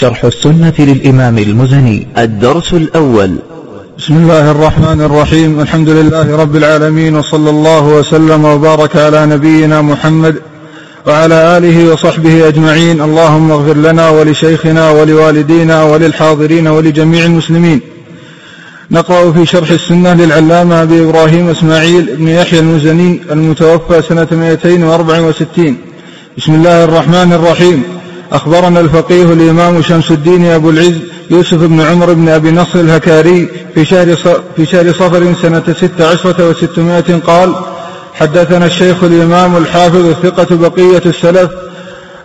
شرح السنة للإمام المزني. الدرس الأول. بسم الله الرحمن الرحيم. الحمد لله رب العالمين وصلى الله وسلم وبارك على نبينا محمد وعلى آله وصحبه أجمعين. اللهم اغفر لنا ولشيخنا ولوالدينا وللحاضرين ولجميع المسلمين. نقرأ في شرح السنة للعلامة أبي إبراهيم إسماعيل بن يحيى المزني المتوفى سنة 264 بسم الله الرحمن الرحيم. أخبرنا الفقيه الإمام شمس الدين أبو العز يوسف بن عمر بن أبي نصر الهكاري في شهر في شهر صفر سنة ست عشرة وستمائة قال حدثنا الشيخ الإمام الحافظ الثقة بقية السلف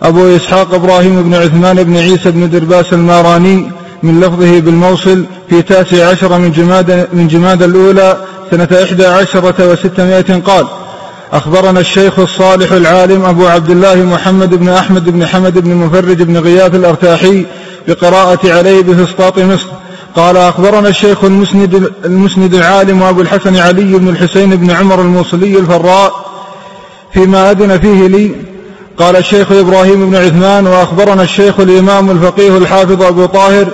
أبو إسحاق إبراهيم بن عثمان بن عيسى بن درباس الماراني من لفظه بالموصل في تاسع عشر من جماد من جماد الأولى سنة إحدى عشرة وستمائة قال أخبرنا الشيخ الصالح العالم أبو عبد الله محمد بن أحمد بن حمد بن مفرج بن غياث الأرتاحي بقراءة عليه بفسطاط مصر. قال أخبرنا الشيخ المسند, المسند العالم أبو الحسن علي بن الحسين بن عمر الموصلي الفراء فيما أذن فيه لي. قال الشيخ إبراهيم بن عثمان وأخبرنا الشيخ الإمام الفقيه الحافظ أبو طاهر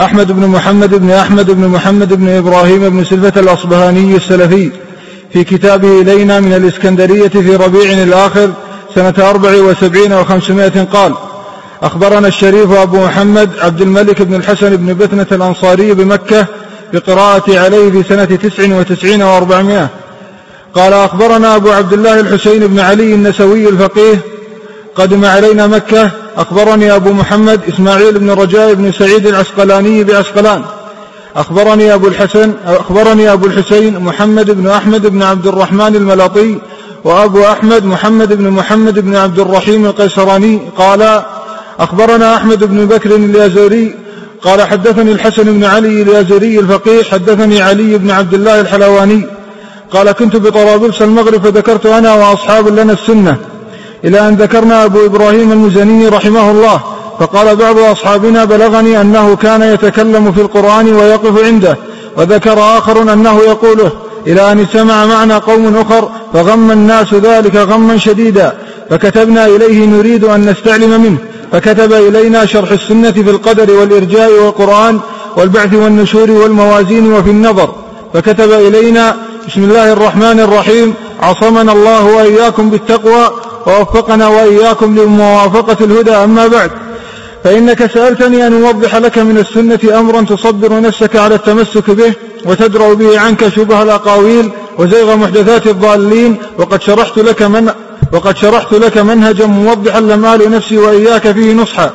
أحمد بن محمد بن أحمد بن محمد بن إبراهيم بن سلفة الأصبهاني السلفي. في كتابه إلينا من الإسكندرية في ربيع الآخر سنة أربع وسبعين وخمسمائة قال أخبرنا الشريف أبو محمد عبد الملك بن الحسن بن بثنة الأنصاري بمكة بقراءة عليه في سنة تسع وتسعين وأربعمائة. قال أخبرنا أبو عبد الله الحسين بن علي النسوي الفقيه قدم علينا مكة أخبرني أبو محمد إسماعيل بن رجاء بن سعيد العسقلاني بعسقلان أخبرني أبو الحسن أخبرني أبو الحسين محمد بن أحمد بن عبد الرحمن الملاطي وأبو أحمد محمد بن محمد بن عبد الرحيم القيسراني قال أخبرنا أحمد بن بكر اليازوري قال حدثني الحسن بن علي اليازوري الفقيه حدثني علي بن عبد الله الحلواني قال كنت بطرابلس المغرب فذكرت أنا وأصحاب لنا السنة إلى أن ذكرنا أبو إبراهيم المزني رحمه الله فقال بعض أصحابنا بلغني أنه كان يتكلم في القرآن ويقف عنده وذكر آخر أنه يقوله إلى أن اجتمع معنا قوم أخر فغم الناس ذلك غما شديدا فكتبنا إليه نريد أن نستعلم منه فكتب إلينا شرح السنة في القدر والإرجاء والقرآن والبعث والنشور والموازين وفي النظر فكتب إلينا بسم الله الرحمن الرحيم عصمنا الله وإياكم بالتقوى ووفقنا وإياكم لموافقة الهدى أما بعد. فإنك سألتني أن أوضح لك من السنة أمرا تصبر نفسك على التمسك به وتدرأ به عنك شبه الأقاويل وزيغ محدثات الضالين. وقد شرحت لك من وقد شرحت لك منهجا موضحا لما لنفسي وإياك فيه نصحا.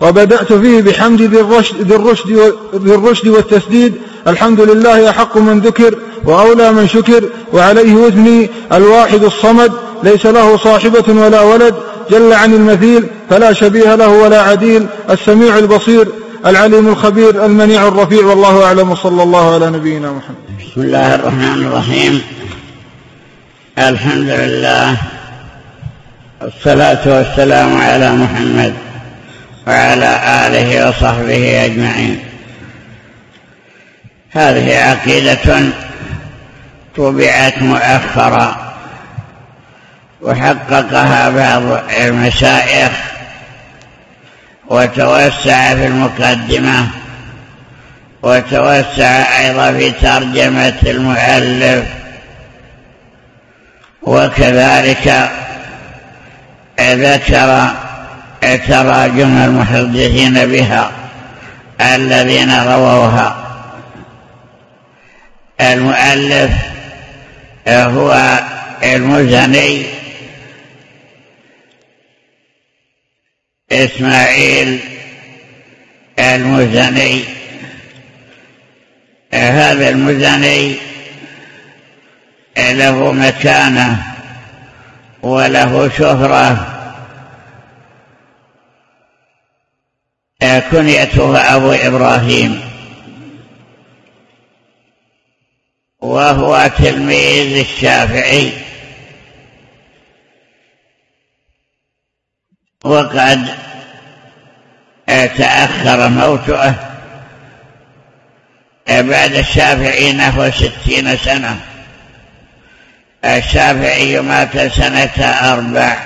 وبدأت فيه بحمد ذي الرشد, الرشد, الرشد والتسديد. الحمد لله أحق من ذكر وأولى من شكر. وعليه وزني الواحد الصمد. ليس له صاحبة ولا ولد. جل عن المثيل فلا شبيه له ولا عديل السميع البصير العليم الخبير المنيع الرفيع والله أعلم صلى الله على نبينا محمد. بسم الله الرحمن الرحيم. الحمد لله والصلاة والسلام على محمد وعلى آله وصحبه أجمعين. هذه عقيدة طبعت مؤخرا. وحققها بعض المشايخ وتوسع في المقدمة وتوسع أيضا في ترجمة المؤلف وكذلك ذكر تراجم المحدثين بها الذين رووها. المؤلف هو المزني إسماعيل المزني. هذا المزني له مكانة وله شهرة. كنيته أبو إبراهيم. وهو تلميذ الشافعي. وقد تأخر موته. بعد الشافعي نحو ستين سنة. الشافعي مات سنة أربع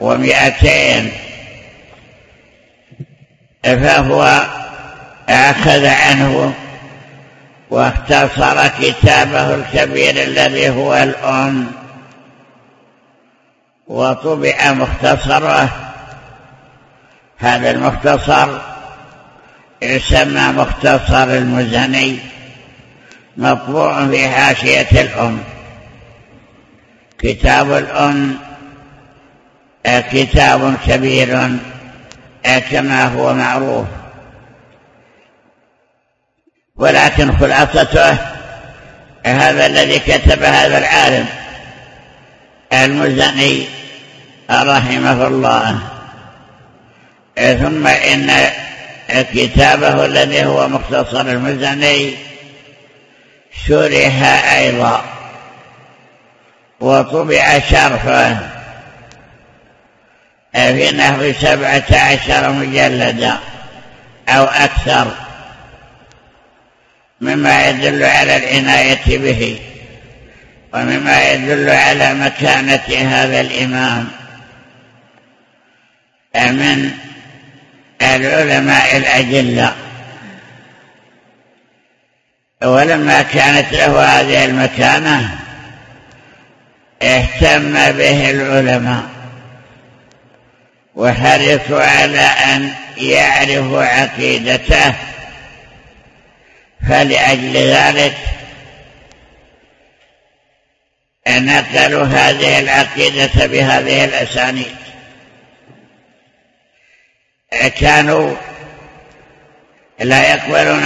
ومئتين. فهو أخذ عنه واختصر كتابه الكبير الذي هو الأم. وطبع مختصره. هذا المختصر يسمى مختصر المزني مطبوع في حاشية الأم. كتاب الأم كتاب كبير كما هو معروف. ولكن خلاصته هذا الذي كتب هذا العالم المزني رحمه الله. ثم إن كتابه الذي هو مختصر المزني شرح أيضا وطبع شرحه في نحو سبعة عشر مجلدا أو أكثر مما يدل على العناية به ومما يدل على مكانة هذا الإمام. من العلماء الأجلة ولما كانت له هذه المكانة اهتم به العلماء وحرصوا على أن يعرفوا عقيدته. فلأجل ذلك نقلوا هذه العقيدة بهذه الأسانيد. كانوا لا يقبلون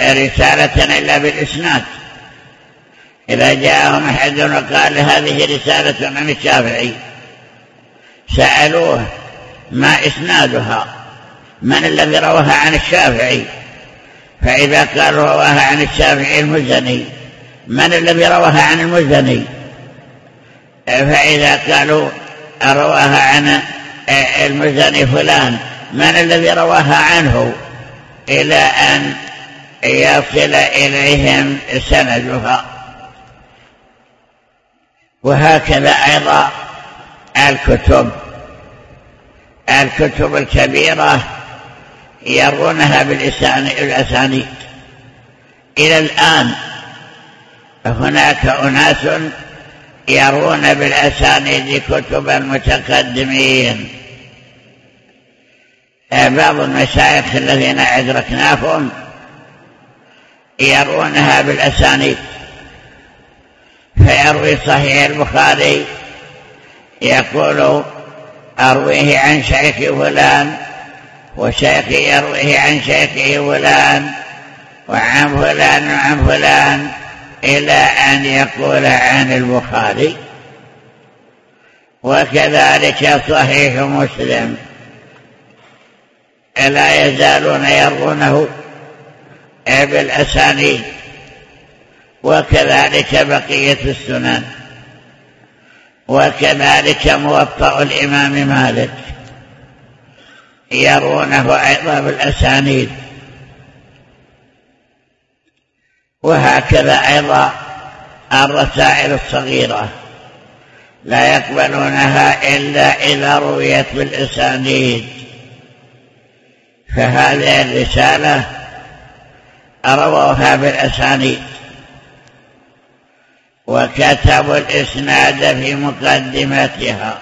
رسالة إلا بالإسناد. إذا جاءهم أحد وقال هذه رسالة عن الشافعي سألوه ما إسنادها من الذي رواها عن الشافعي؟ فإذا قال رواها عن الشافعي المزني من الذي رواها عن المزني؟ فإذا قالوا رواها عن المزني فلان من الذي رواها عنه؟ إلى أن يصل إليهم سندها. وهكذا أيضا الكتب. الكتب الكبيرة يرونها بالأسانيد. إلى الآن هناك أناس يرون بالأسانيد كتب المتقدمين. بعض المشايخ الذين أدركناهم يرونها بالأسانيد. فيروي صحيح البخاري يقول أرويه عن شيخ فلان وشيخ يرويه عن شيخه فلان وعن فلان وعن فلان. إلى أن يقول عن البخاري وكذلك صحيح مسلم لا يزالون يرونه بالأسانيد وكذلك بقية السنن وكذلك موطأ الإمام مالك يرونه أيضا بالأسانيد وهكذا أيضا الرسائل الصغيرة. لا يقبلونها إلا إذا رويت بالأسانيد. فهذه الرسالة رووها بالأسانيد. وكتبوا الإسناد في مقدمتها.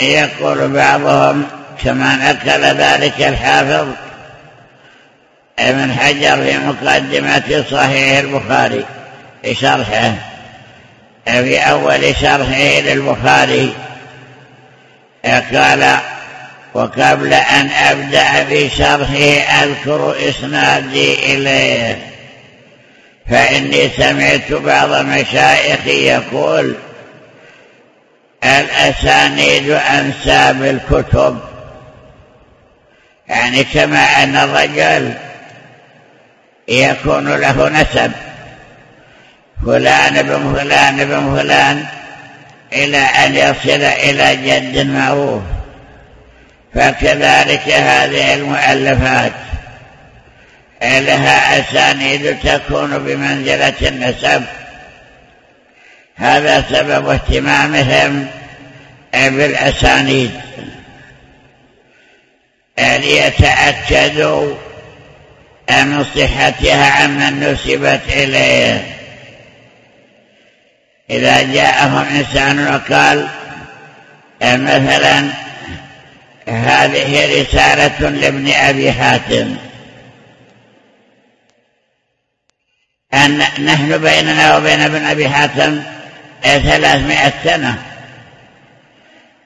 يقول بعضهم كما نقل ذلك الحافظ ابن حجر في مقدمة صحيح البخاري شرحه في أول شرحه للبخاري. قال وقبل أن أبدأ بشرحه أذكر إسنادي إليه فإني سمعت بعض المشايخ يقول الأسانيد أنساب الكتب. يعني كما أن الرجل يكون له نسب. فلان بن فلان بن فلان إلى أن يصل إلى جد معروف فكذلك هذه المؤلفات. لها أسانيد تكون بمنزلة النسب. هذا سبب اهتمامهم بالأسانيد. ليتأكدوا من صحتها عمن نسبت إليه. إذا جاءهم إنسان وقال مثلا هذه رسالة لابن أبي حاتم. أن نحن بيننا وبين ابن أبي حاتم ثلاثمائة سنة.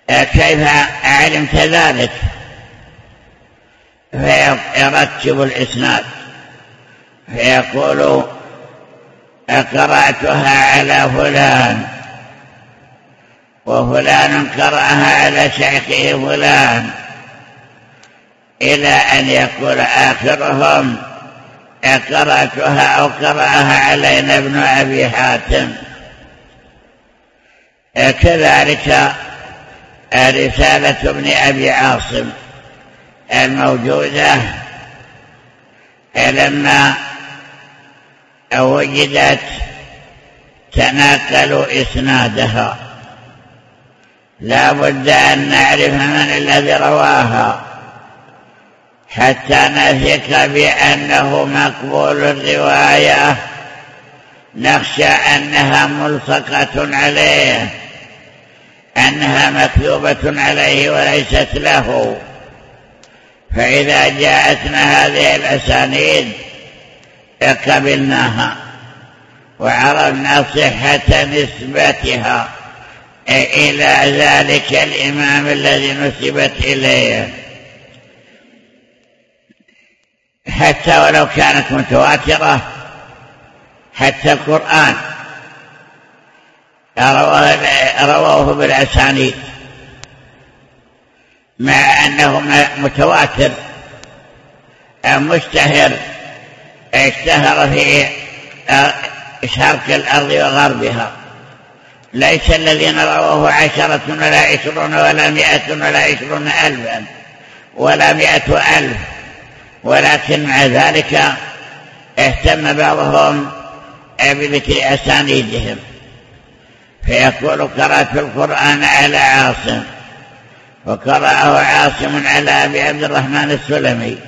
كيف علمت ذلك؟ فيرتب الإسناد. فيقول قرأتها على فلان وفلان قرأها على شيخه فلان إلى أن يقول آخرهم قرأتها أو قرأها علينا ابن أبي حاتم. كذلك رسالة ابن أبي عاصم. الموجودة. لما وجدت تناقلوا إسنادها. لا بد أن نعرف من الذي رواها. حتى نثق بأنه مقبول الرواية. نخشى أنها ملصقة عليه. أنها مكتوبة عليه وليست له. فإذا جاءتنا هذه الأسانيد قبلناها وعرفنا صحة نسبتها إلى ذلك الإمام الذي نسبت إليه. حتى ولو كانت متواترة حتى القرآن رووه بالأسانيد. مع أنه متواتر مشتهر اشتهر في شرق الأرض وغربها. ليس الذين رووه عشرة ولا عشرون ولا مئة ولا عشرون ألفا ولا مئة ألف ولكن مع ذلك اهتم بعضهم بذكر أسانيدهم. فيقول قرأت القرآن على عاصم. وقرأه عاصم على أبي عبد الرحمن السلمي.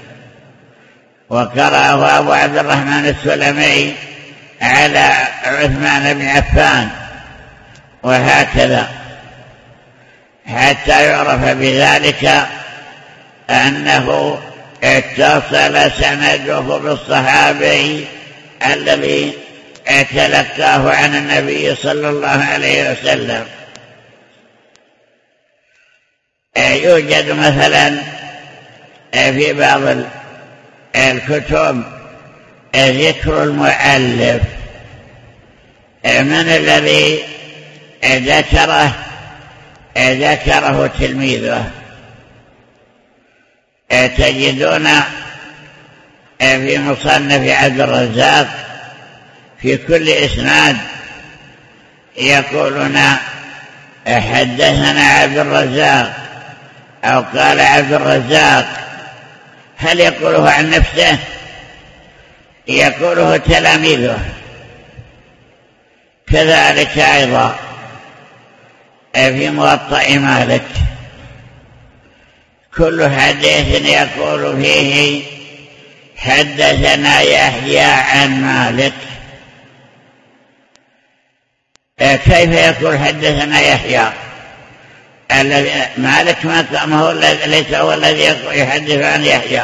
وقرأه أبو عبد الرحمن السلمي على عثمان بن عفان. وهكذا. حتى يعرف بذلك أنه اتصل سنده بالصحابي الذي تلقاه عن النبي صلى الله عليه وسلم. يوجد مثلا في بعض الكتب ذكر المؤلف من الذي ذكره ذكره تلميذه. تجدون في مصنف عبد الرزاق في كل إسناد يقولون حدثنا عبد الرزاق أو قال عبد الرزاق هل يقوله عن نفسه؟ يقوله تلاميذه. كذلك أيضا في موطأ مالك كل حديث يقول فيه حدثنا يحيى عن مالك. كيف يقول حدثنا يحيى؟ الذي مالك ما هو ليس هو الذي يحدث عن يحيى.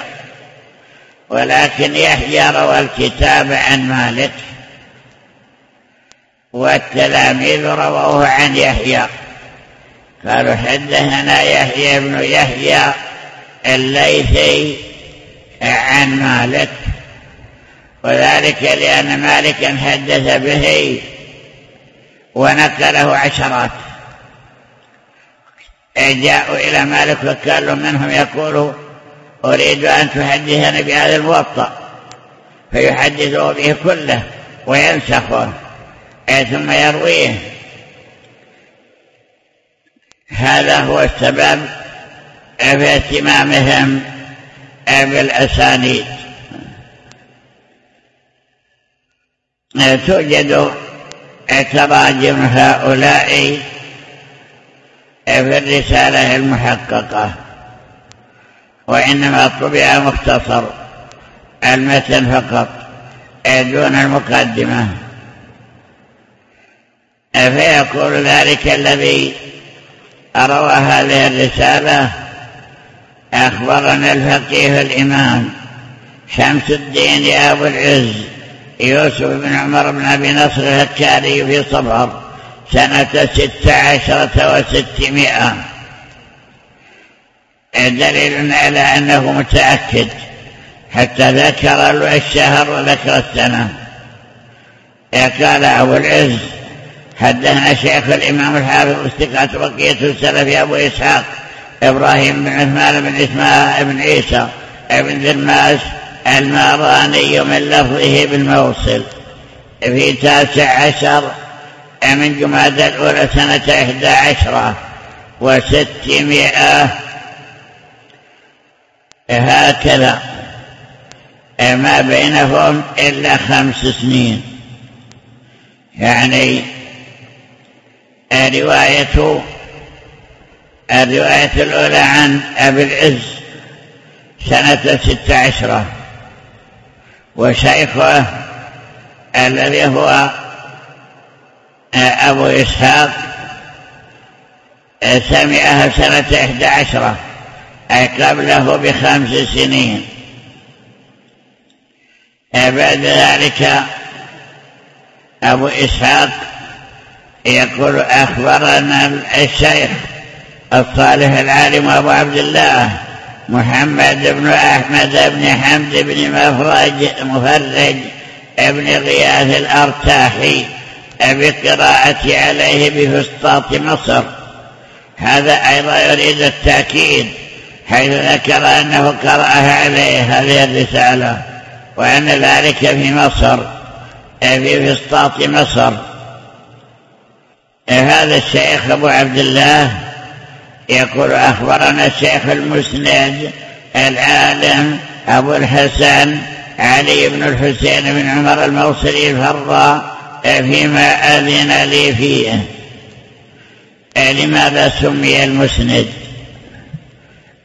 ولكن يحيى روى الكتاب عن مالك والتلاميذ رووه عن يحيى. قالوا حدثنا يحيى بن يحيى الليثي عن مالك وذلك لأن مالكا حدث به ونقله عشرات. جاءوا إلى مالك وكان منهم يقول أريد أن تحدثني بهذا الموطأ. فيحدثه به كله وينسخه. ثم يرويه. هذا هو السبب في اهتمامهم بالأسانيد. توجد تراجم هؤلاء في الرسالة المحققة. وإنما طبع مختصر المتن فقط دون المقدمة. فيقول ذلك الذي روى هذه الرسالة؟ أخبرنا الفقيه الإمام شمس الدين أبو العز يوسف بن عمر بن أبي نصر الهكاري في صفر. سنة ست عشرة وستمائة. دليل على أنه متأكد حتى ذكر الشهر وذكر السنة. قال أبو العز حدثنا شيخ الإمام الحافظ استقاة بقية السلف أبو إسحاق إبراهيم بن عثمان بن إسماعيل بن عيسى بن ذرماس الماراني من لفظه بالموصل في تاسع عشر من جماد الأولى سنة إحدى عشرة وستمائة. هكذا. ما بينهم إلا خمس سنين. يعني رواية الرواية الأولى عن أبي العز سنة ست عشرة. وشيخه الذي هو أبو إسحاق سمعها سنة إحدى عشرة أي قبله بخمس سنين. بعد ذلك أبو إسحاق يقول أخبرنا الشيخ الصالح العالم أبو عبد الله محمد بن أحمد بن حمد بن مفرج مفرج ابن غياث الأرتاحي. بقراءة عليه بفسطاط مصر. هذا أيضا يريد التأكيد حيث ذكر أنه قرأها عليه هذه الرسالة وأن ذلك في مصر في فسطاط مصر. هذا الشيخ أبو عبد الله يقول أخبرنا الشيخ المسند العالم أبو الحسن علي بن الحسين بن عمر الموصلي الفراء فيما أذن لي فيه. لماذا سمي المسند؟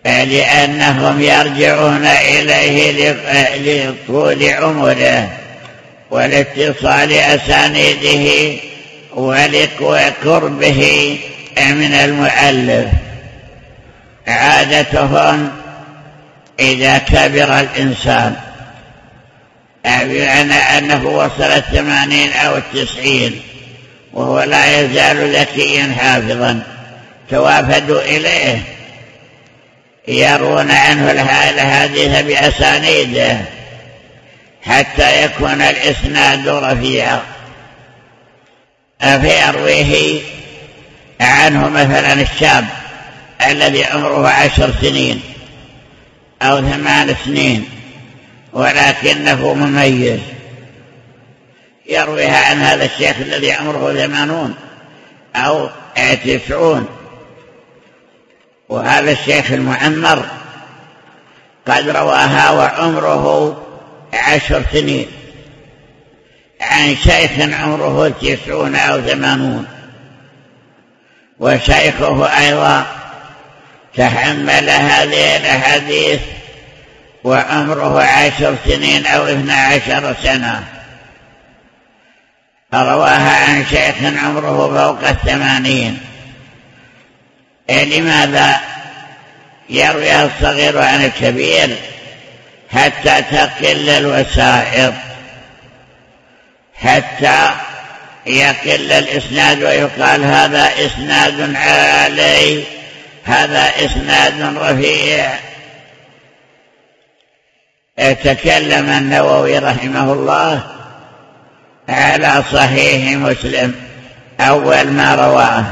لأنهم يرجعون إليه لطول عمره ولاتصال أسانيده ولقربه من المؤلف. عادتهم إذا كبر الإنسان. بمعنى أنه وصل الثمانين أو التسعين وهو لا يزال ذكيا حافظا. توافدوا إليه. يرون عنه الحديث بأسانيده حتى يكون الإسناد رفيعا فيرويه عنه مثلا الشاب الذي عمره عشر سنين أو ثمان سنين. ولكنه مميز. يرويها عن هذا الشيخ الذي عمره ثمانون أو تسعون. وهذا الشيخ المعمر قد رواها وعمره عشر سنين. عن شيخ عمره تسعون أو ثمانون. وشيخه أيضا تحمل هذه الأحاديث وعمره عشر سنين أو اثنى عشر سنة. رواها عن شيخ عمره فوق الثمانين. لماذا يرويها الصغير عن الكبير حتى تقل الوسائط؟ حتى يقل الإسناد ويقال هذا إسناد عالي هذا إسناد رفيع. تكلم النووي رحمه الله على صحيح مسلم أول ما رواه.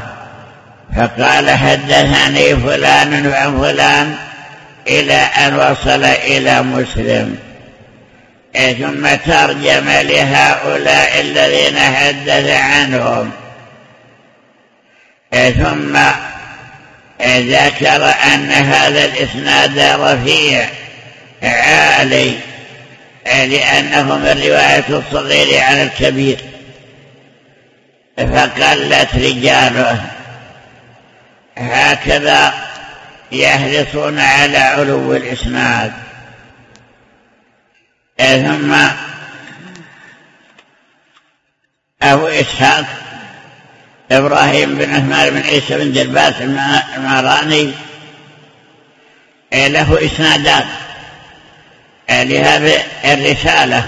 فقال حدثني فلان عن فلان إلى أن وصل إلى مسلم. ثم ترجم لهؤلاء الذين حدث عنهم. ثم ذكر أن هذا الإسناد رفيع. عالي لأنه من رواية الصغير عن الكبير. فقلت رجاله هكذا يحرصون على علو الإسناد. ثم أبو إسحاق إبراهيم بن عثمان بن عيسى بن جلباس الماراني له إسنادات. لهذه الرسالة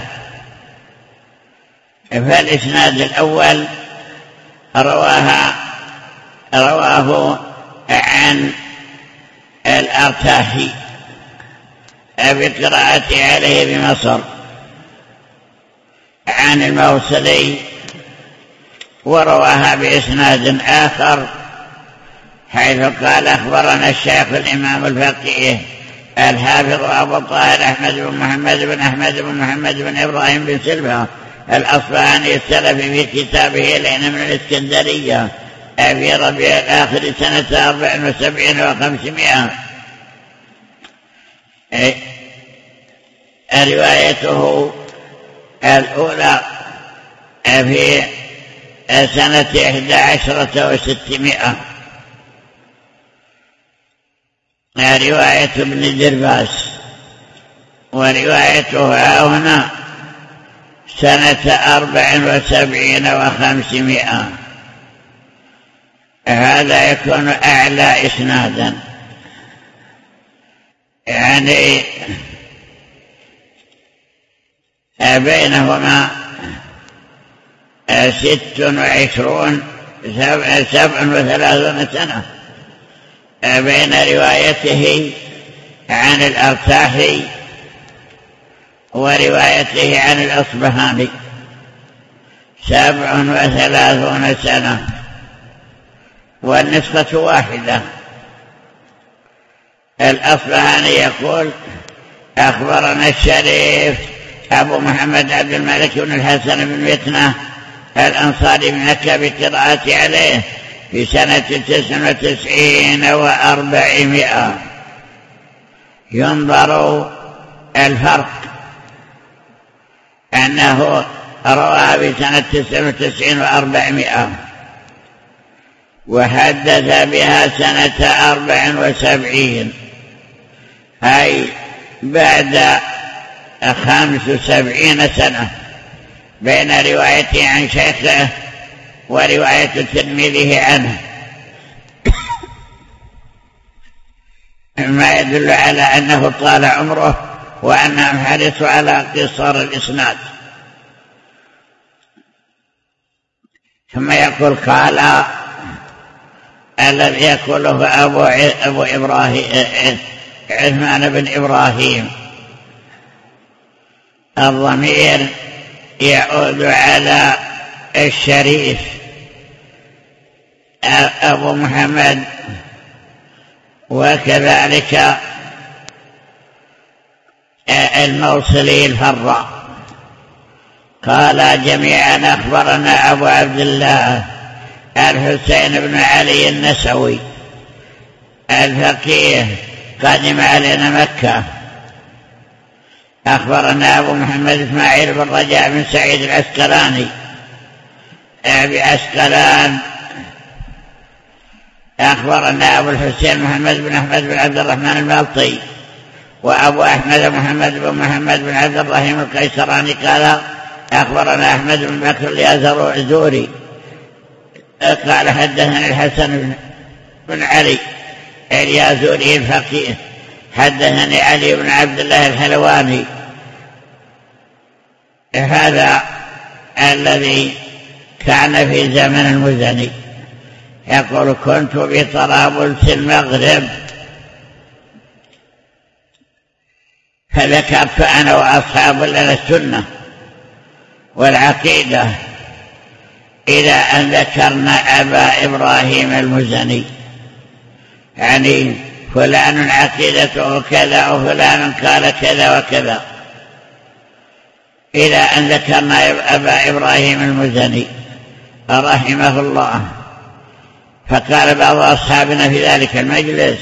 فالإسناد الأول رواها رواه عن الأرتاحي بقراءة عليه بمصر عن الموصلي ورواها بإسناد آخر حيث قال أخبرنا الشيخ الإمام الفقيه الحافظ أبو الطاهر أحمد بن محمد بن أحمد بن محمد بن إبراهيم بن سلفة الأصفهاني السلفي في كتابه العين من الإسكندرية في ربيع الآخر سنة أربع وسبعين وخمسمائة. إيه، روايته الأولى في سنة إحدى عشرة وستمائة. رواية ابن درباس وروايته هنا سنة أربع وسبعين وخمسمائة. هذا يكون أعلى إسنادا. يعني بينهما ست وعشرون سبع وثلاثون سنة. بين روايته عن الأرتاحي وروايته عن الأصبهاني سبع وثلاثون سنة والنسخة واحدة. الأصبهاني يقول أخبرنا الشريف أبو محمد عبد الملك بن الحسن بن فتنة الأنصاري من مكة بقراءة عليه في سنة تسع وتسعين وأربعمائة. ينظر الفرق أنه روى في سنة تسع وتسعين وأربعمائة. وحدث بها سنة أربع وسبعين. أي بعد خمس وسبعين سنة. بين روايته عن شيخه ورواية تلميذه عنه. ما يدل على أنه طال عمره وأنه حرص على قصار الإسناد. ثم يقول قال الذي يقوله أبو, أبو إبراهيم عثمان بن إبراهيم. الضمير يعود على الشريف أبو محمد وكذلك الموصلي الفراء. قال جميعا أخبرنا أبو عبد الله الحسين بن علي النسوي الفقيه قدم علينا مكة. أخبرنا أبو محمد إسماعيل بن رجاء بن سعيد العسقلاني أبي عسقلان أخبرنا أبو الحسين محمد بن أحمد بن عبد الرحمن المالطي وأبو أحمد محمد بن محمد بن عبد الرحيم القيسراني قال أخبرنا أحمد بن بكر اليازوري قال حدثني الحسن بن علي اليازوري الفقيه. حدثني علي بن عبد الله الحلواني. هذا الذي كان في زمن المزني. يقول كنت بطرابلس المغرب. فذكرت أنا وأصحاب لنا السنة والعقيدة إلى أن ذكرنا أبا إبراهيم المزني. يعني فلان عقيدته كذا وفلان قال كذا وكذا. إلى أن ذكرنا أبا إبراهيم المزني. رحمه الله. فقال بعض أصحابنا في ذلك المجلس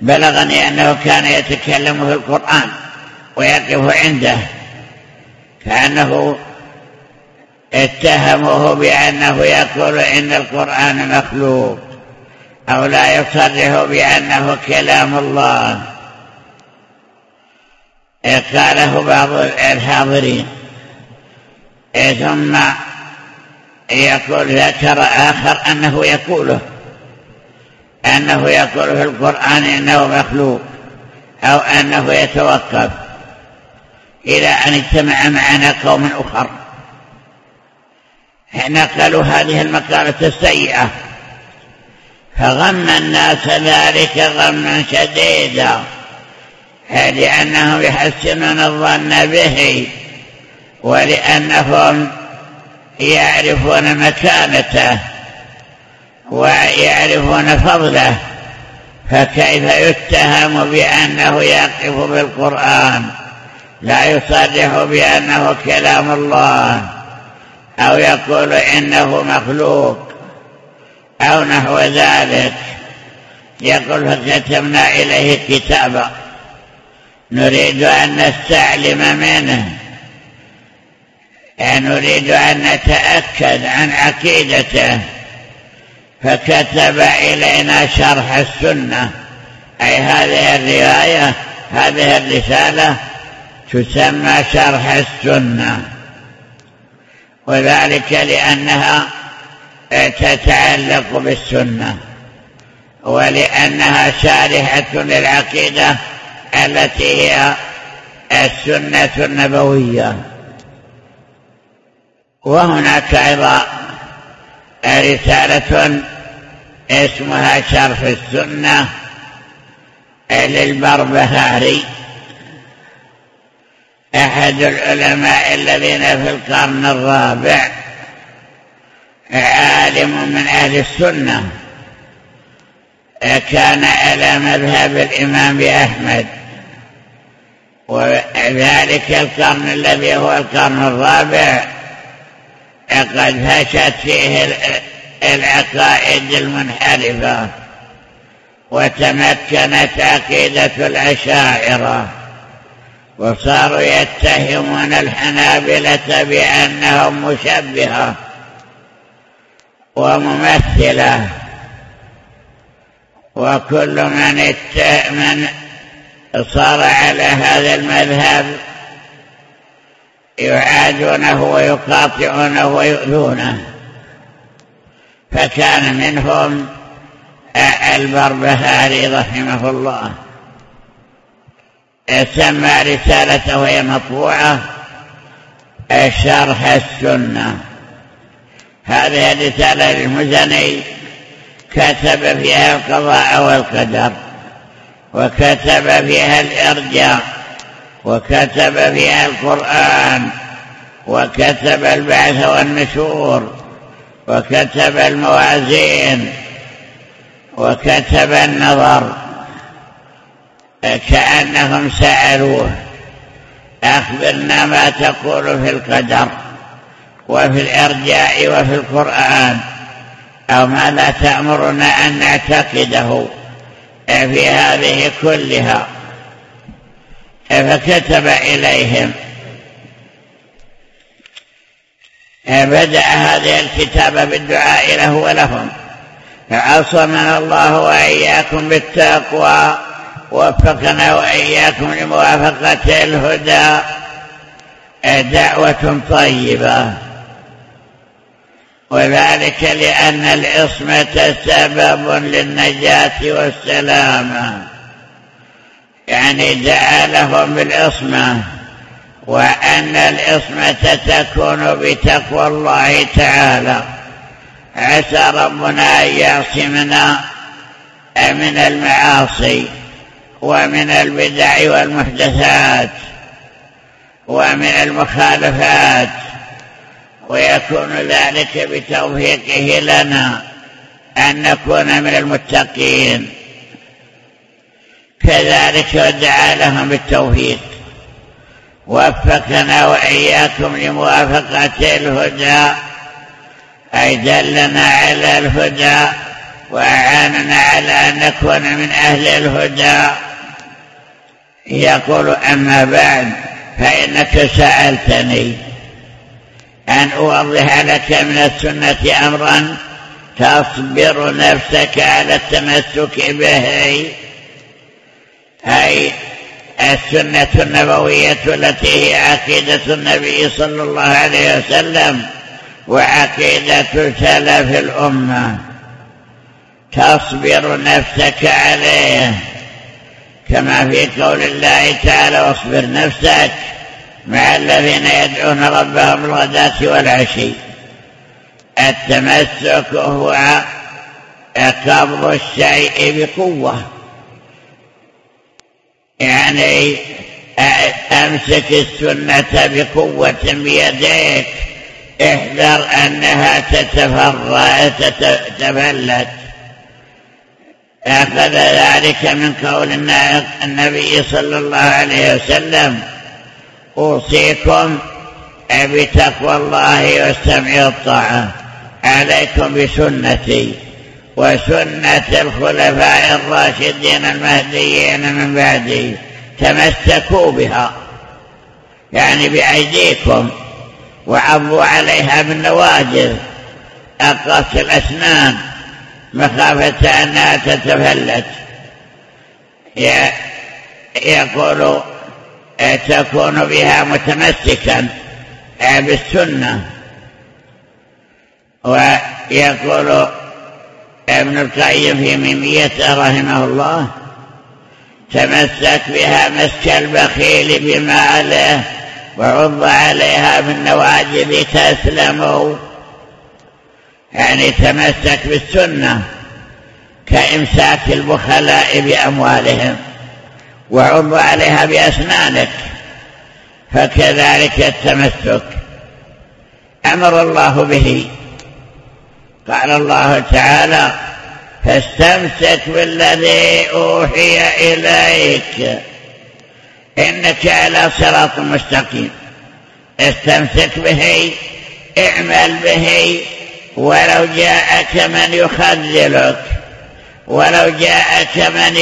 بلغني أنه كان يتكلم في القرآن ويقف عنده كأنه اتهموه بأنه يقول إن القرآن مخلوق أو لا يصرح بأنه كلام الله. قاله بعض الحاضرين. ثم يقول ذكر آخر أنه يقوله أنه يقول في القرآن إنه مخلوق أو أنه يتوقف إلى أن اجتمع معنا قوم أخر. نقلوا هذه المقالة السيئة. فغم الناس ذلك غما شديدا لأنهم يحسنون الظن به ولأنهم يعرفون مكانته ويعرفون فضله فكيف يتهم بأنه يقف بالقرآن؟ لا يصرح بأنه كلام الله أو يقول إنه مخلوق أو نحو ذلك. يقول فكتبنا إليه كتابا نريد أن نستعلم منه. نريد أن نتأكد عن عقيدته. فكتب إلينا شرح السنة. أي هذه الرواية هذه الرسالة تسمى شرح السنة. وذلك لأنها تتعلق بالسنة. ولأنها شارحة للعقيدة التي هي السنة النبوية. وهناك أيضا رسالة اسمها شرف السنة للبربهاري. أحد العلماء الذين في القرن الرابع عالم من أهل السنة كان على مذهب الإمام أحمد. وذلك القرن الذي هو القرن الرابع. قد فشت فيه العقائد المنحرفة وتمكنت عقيدة الأشاعرة وصاروا يتهمون الحنابلة بأنهم مشبهة وممثلة وكل من, من صار على هذا المذهب يعادونه ويقاطعونه ويؤذونه. فكان منهم البربهاري رحمه الله. سمى رسالته وهي مطبوعة شرح السنة. هذه الرسالة للمزني كتب فيها القضاء والقدر وكتب فيها الإرجاء. وكتب فيها القرآن وكتب البعث والنشور وكتب الموازين وكتب النظر كأنهم سألوه أخبرنا ما تقول في القدر وفي الإرجاء وفي القرآن أو ما لا تأمرنا أن نعتقده في هذه كلها. فكتب إليهم. بدأ هذه الكتابة بالدعاء له ولهم. عصمنا الله وإياكم بالتقوى وفقنا وإياكم لموافقة الهدى. دعوة طيبة. وذلك لأن العصمة سبب للنجاة والسلامة. يعني دعا لهم بالعصمة وأن العصمة تكون بتقوى الله تعالى. عسى ربنا أن يعصمنا من المعاصي ومن البدع والمحدثات ومن المخالفات ويكون ذلك بتوفيقه لنا أن نكون من المتقين. كذلك ودعا لهم بالتوفيق وفقنا وإياكم لموافقة الهدى. أي دلنا على الهدى وأعاننا على أن نكون من أهل الهدى. يقول أما بعد فإنك سألتني أن أوضح لك من السنة أمرا تصبر نفسك على التمسك به. أي السنة النبوية التي هي عقيدة النبي صلى الله عليه وسلم وعقيدة سلف الأمة. تصبر نفسك عليه. كما في قول الله تعالى واصبر نفسك مع الذين يدعون ربهم الغداة والعشي. التمسك هو قبض الشيء بقوة. يعني أمسك السنة بقوة بيديك احذر أنها تتفلت. أخذ ذلك من قول النبي صلى الله عليه وسلم. أوصيكم بتقوى الله والسمع والطاعة عليكم بسنتي. وسنة الخلفاء الراشدين المهديين من بعدي تمسكوا بها. يعني بأيديكم وعضوا عليها بالنواجذ. أقص الأسنان مخافة أنها تتفلت. يقول تكون بها متمسكا بالسنة. ويقول ابن القيم في ميميته رحمه الله تمسك بها مسك البخيل بما عليه وعض عليها بالنواجذ تسلموا يعني تمسك بالسنة كإمساك البخلاء بأموالهم وعض عليها بأسنانك فكذلك التمسك. أمر الله به. قال الله تعالى فاستمسك بالذي أوحي إليك. إنك على صراط مستقيم. استمسك به اعمل به ولو جاءك من يخذلك ولو جاءك من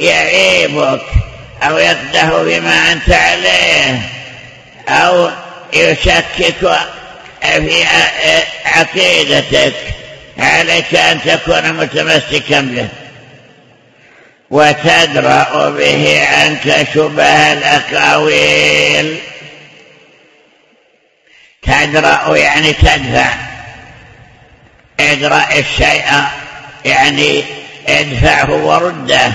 يعيبك أو يقده بما أنت عليه أو يشكك في عقيدتك عليك أن تكون متمسكا به. وتدرأ به عنك شبه الأقاويل. تدرأ يعني تدفع. ادرأ الشيء يعني ادفعه ورده.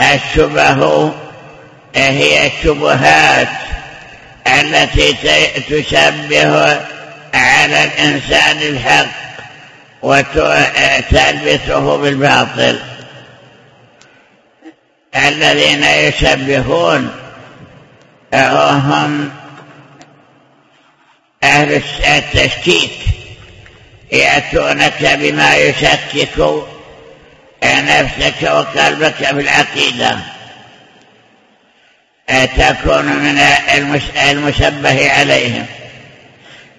الشبه هي الشبهات. التي تشبه على الإنسان الحق وتلبسه بالباطل. الذين يشبهون هم أهل التشكيك. يأتونك بما يشكك نفسك وقلبك في العقيدة. تكون من المشبه عليهم.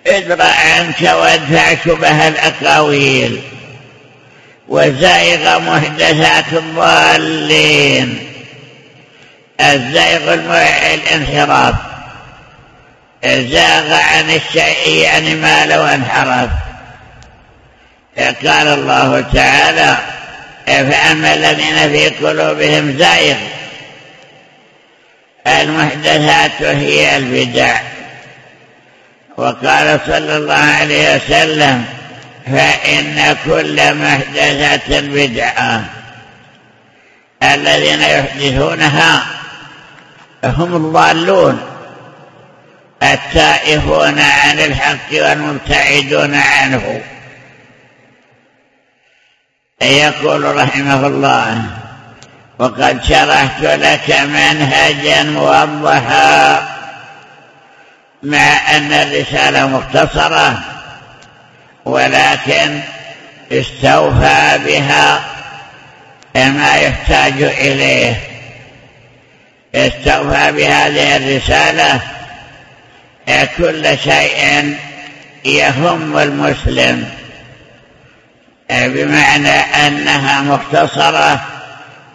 ادرأ عنك وادفع شبه الأقاويل وزائغ محدثات الضالين. الزيغ الانحراف. زاغ عن الشيء يعني ما لو انحرف. قال الله تعالى فأما الذين في قلوبهم زائغ؟ المحدثات هي البدع. وقال صلى الله عليه وسلم فإن كل محدثة بدعة. الذين يحدثونها هم الضالون التائهون عن الحق والمبتعدون عنه. يقول رحمه الله وقد شرحت لك منهجا موضحا مع أن الرسالة مختصرة ولكن استوفى بها ما يحتاج إليه. استوفى بهذه الرسالة كل شيء يهم المسلم بمعنى أنها مختصرة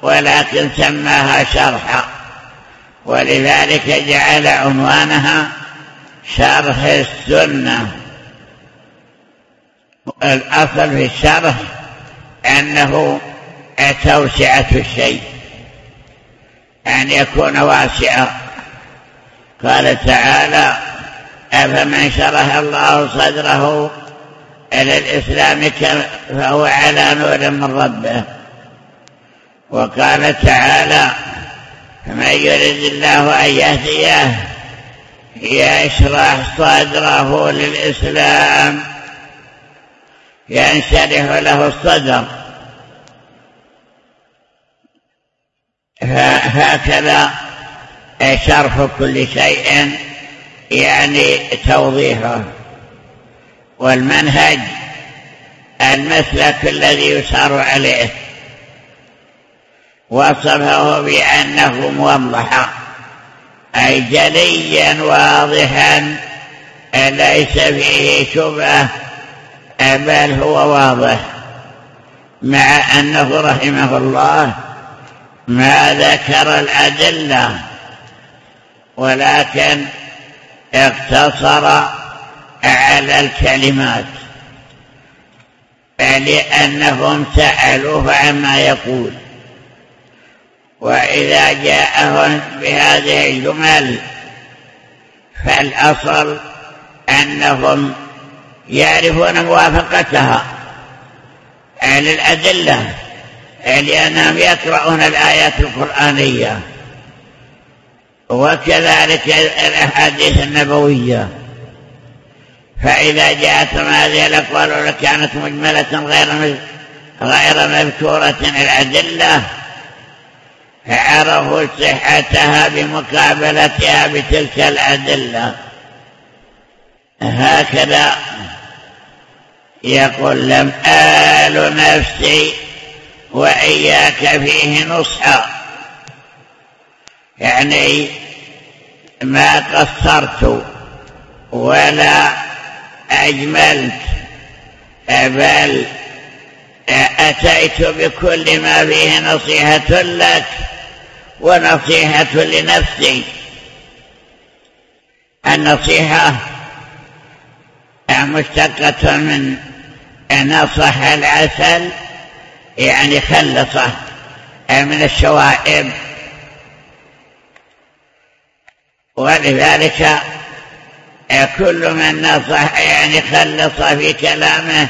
ولكن سماها شرحا. ولذلك جعل عنوانها شرح السنة. الأصل في الشرح أنه توسعة الشيء. أن يكون واسعا. قال تعالى أفمن شرح الله صدره إلى الإسلام فهو على نور من ربه. وقال تعالى فمن يرد الله أن يهديه يشرح صدره للإسلام. ينشرح له الصدر. هكذا شرح كل شيء يعني توضيحه. والمنهج المسلك الذي يسار عليه. وصفه بأنه موضحا أي جليا واضحا ليس فيه شبهة؟ بل هو واضح. مع أنه رحمه الله ما ذكر الأدلة ولكن اقتصر على الكلمات. لأنهم سألوه عما يقول. وإذا جاءهم بهذه الجمل فالأصل أنهم يعرفون موافقتها للأدلة لأنهم يقرؤون الآيات القرآنية. وكذلك الأحاديث النبوية. فإذا جاءتهم هذه الأقوال كانت مجملة غير غير مذكورة الأدلة عرفوا صحتها بمقابلتها بتلك الأدلة. هكذا يقول لم آل نفسي وإياك فيه نصحا. يعني ما قصرت ولا أجملت بل أتيت بكل ما فيه نصيحة لك. ونصيحة لنفسي. النصيحة مشتقة من نصح العسل يعني خلصه من الشوائب. ولذلك كل من نصح يعني خلص في كلامه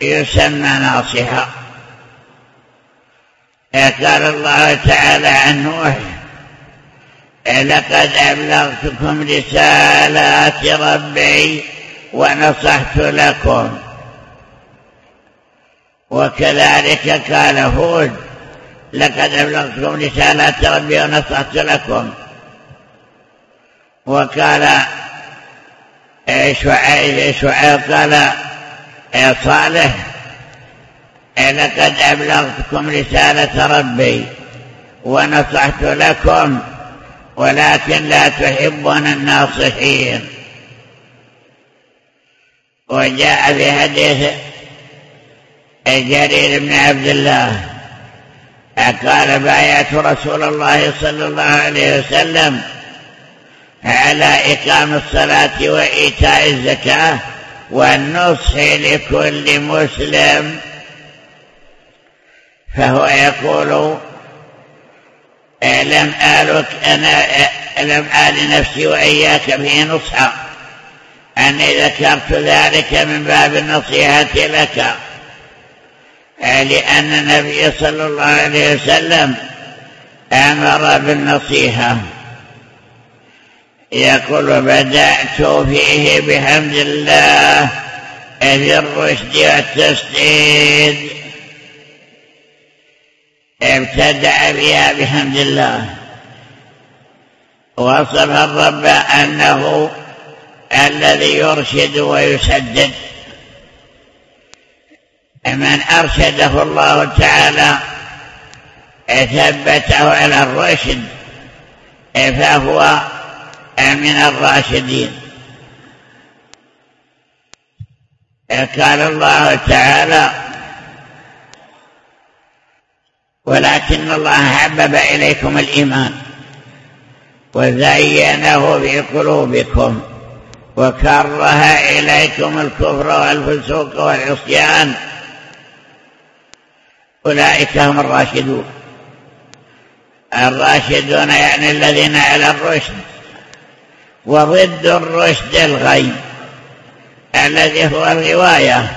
يسمى ناصحا قال الله تعالى عن نوح لقد أبلغتكم رسالات ربي ونصحت لكم. وكذلك قال هود لقد أبلغتكم رسالات ربي ونصحت لكم. وقال شعيب شعيب قال صالح. لقد أبلغتكم رسالة ربي ونصحت لكم ولكن لا تحبون الناصحين. وجاء في حديث جرير بن عبد الله قال بايعت رسول الله صلى الله عليه وسلم على إقام الصلاة وإيتاء الزكاة والنصح لكل مسلم. فهو يقول لم آلك أنا لم آل نفسي وإياك به نصحا أني ذكرت ذلك من باب النصيحة لك. لأن النبي صلى الله عليه وسلم أمر بالنصيحة. يقول بدأت فيه بحمد الله ذي الرشد والتسديد ابتدأ بها بحمد الله. وصف الرب أنه الذي يرشد ويسدد. من أرشده الله تعالى ثبته على الرشد فهو من الراشدين. قال الله تعالى ولكن الله حبب إليكم الإيمان وزينه في قلوبكم وكره إليكم الكفر والفسوق والعصيان. أولئك هم الراشدون. الراشدون يعني الذين على الرشد وضد الرشد الغي الذي هو الغواية.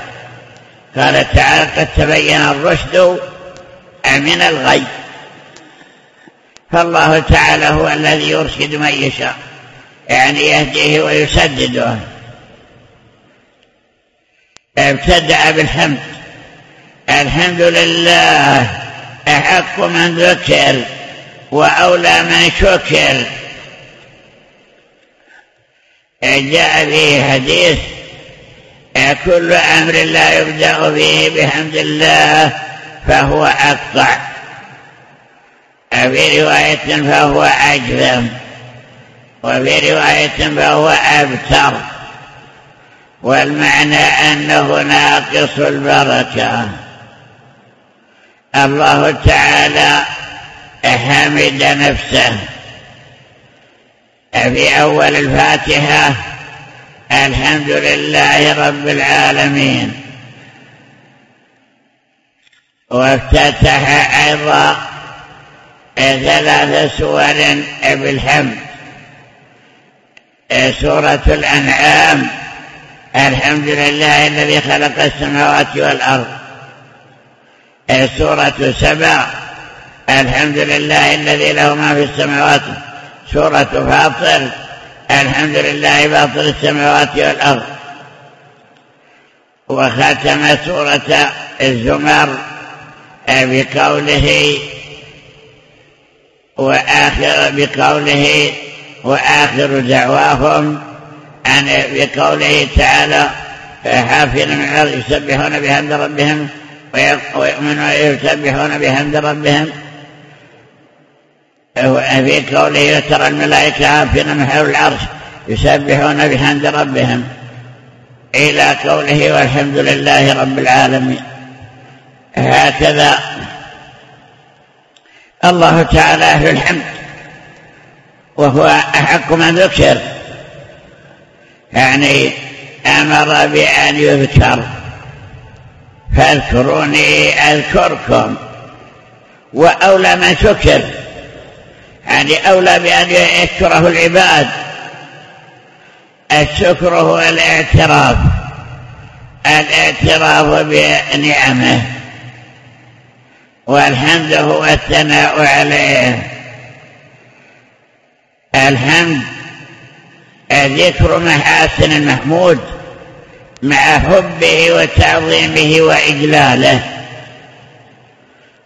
قال تعالى قد تبين الرشد من الغي فالله تعالى هو الذي يرشد من يشاء يعني يهديه ويسدده. ابتدأ بالحمد. الحمد لله أحق من ذكر وأولى من شكر. جاء فيه حديث كل أمر لا يبدأ فيه بحمد الله. فهو أقطع. في رواية فهو أجذم وفي رواية فهو أبتر. والمعنى أنه ناقص البركة. الله تعالى حمد نفسه. في أول الفاتحة الحمد لله رب العالمين. وافتتح أيضا ثلاث سور بالحمد. سورة الأنعام. الحمد لله الذي خلق السماوات والأرض. سورة سبع. الحمد لله الذي له ما في السماوات. سورة فاطر. الحمد لله باطل السماوات والأرض. وختم سورة الزمر. بقوله وآخر بقوله وآخر دعواهم أن بقوله تعالى حافظا من الأرض يسبحون بحمد ربهم ويؤمنون ويسبحون بحمد ربهم. في قوله ترى الملائكة عافين من حول العرش يسبحون بحمد ربهم. إلى قوله والحمد لله رب العالمين. هكذا. الله تعالى أهل الحمد وهو أحق من ذكر. يعني أمر بأن يذكر. فاذكروني أذكركم وأولى من شكر يعني أولى بأن يشكره العباد. الشكر هو الاعتراف. الاعتراف بنعمه. والحمد هو الثناء عليه. الحمد ذكر محاسن المحمود مع حبه وتعظيمه وإجلاله.